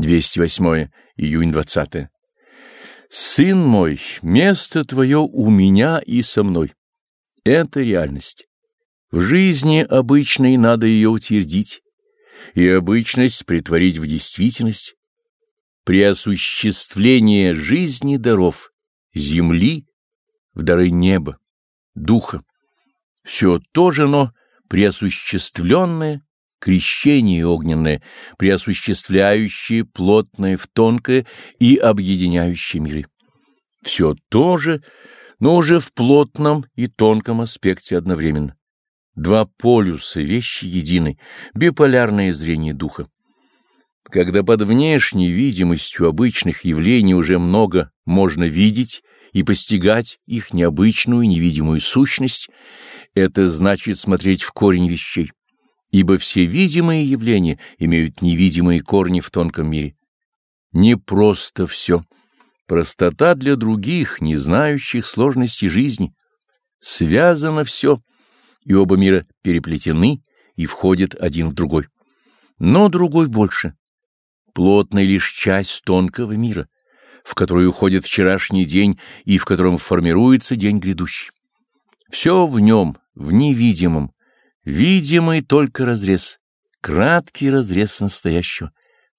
208 июнь 20 Сын мой, место твое у меня и со мной. Это реальность. В жизни обычной надо ее утвердить, и обычность притворить в действительность. При осуществлении жизни даров, земли, в дары неба, духа. Все то же, но преосуществленное крещение огненное, преосуществляющее плотное в тонкое и объединяющее миры. Все то же, но уже в плотном и тонком аспекте одновременно. Два полюса, вещи едины, биполярное зрение духа. Когда под внешней видимостью обычных явлений уже много можно видеть и постигать их необычную невидимую сущность, это значит смотреть в корень вещей ибо все видимые явления имеют невидимые корни в тонком мире. Не просто все. Простота для других, не знающих сложности жизни. Связано все, и оба мира переплетены и входят один в другой. Но другой больше. Плотная лишь часть тонкого мира, в который уходит вчерашний день и в котором формируется день грядущий. Все в нем, в невидимом, Видимый только разрез, краткий разрез настоящего,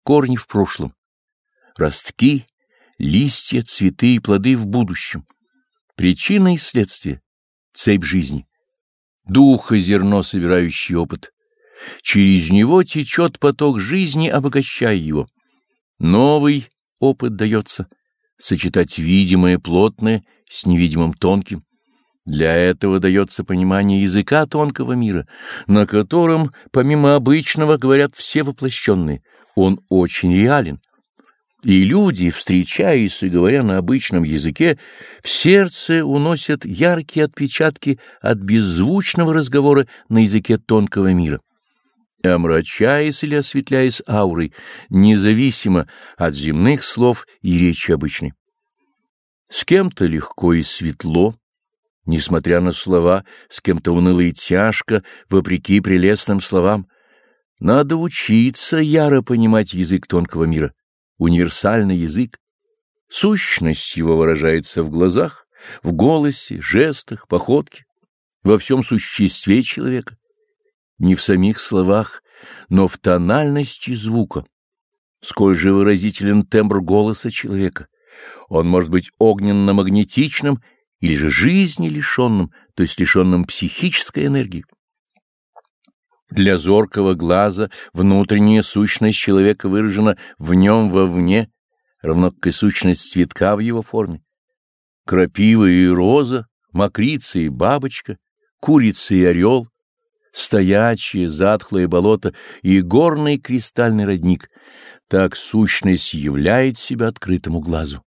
корни в прошлом, ростки, листья, цветы и плоды в будущем, причина и следствие, цепь жизни, дух и зерно, собирающий опыт. Через него течет поток жизни, обогащая его. Новый опыт дается. Сочетать видимое плотное с невидимым тонким, для этого дается понимание языка тонкого мира, на котором, помимо обычного, говорят все воплощенные. Он очень реален. И люди, встречаясь и говоря на обычном языке, в сердце уносят яркие отпечатки от беззвучного разговора на языке тонкого мира. Омрачаясь или осветляясь аурой, независимо от земных слов и речи обычной. С кем-то легко и светло, Несмотря на слова, с кем-то уныло и тяжко, вопреки прелестным словам, надо учиться яро понимать язык тонкого мира, универсальный язык. Сущность его выражается в глазах, в голосе, жестах, походке, во всем существе человека. Не в самих словах, но в тональности звука. Сколь же выразителен тембр голоса человека. Он может быть огненно-магнетичным или же жизни лишенным, то есть лишенным психической энергии. Для зоркого глаза внутренняя сущность человека выражена в нем вовне, равно как и сущность цветка в его форме. Крапива и роза, мокрица и бабочка, курица и орел, стоячее, затхлое болото и горный кристальный родник — так сущность являет себя открытому глазу.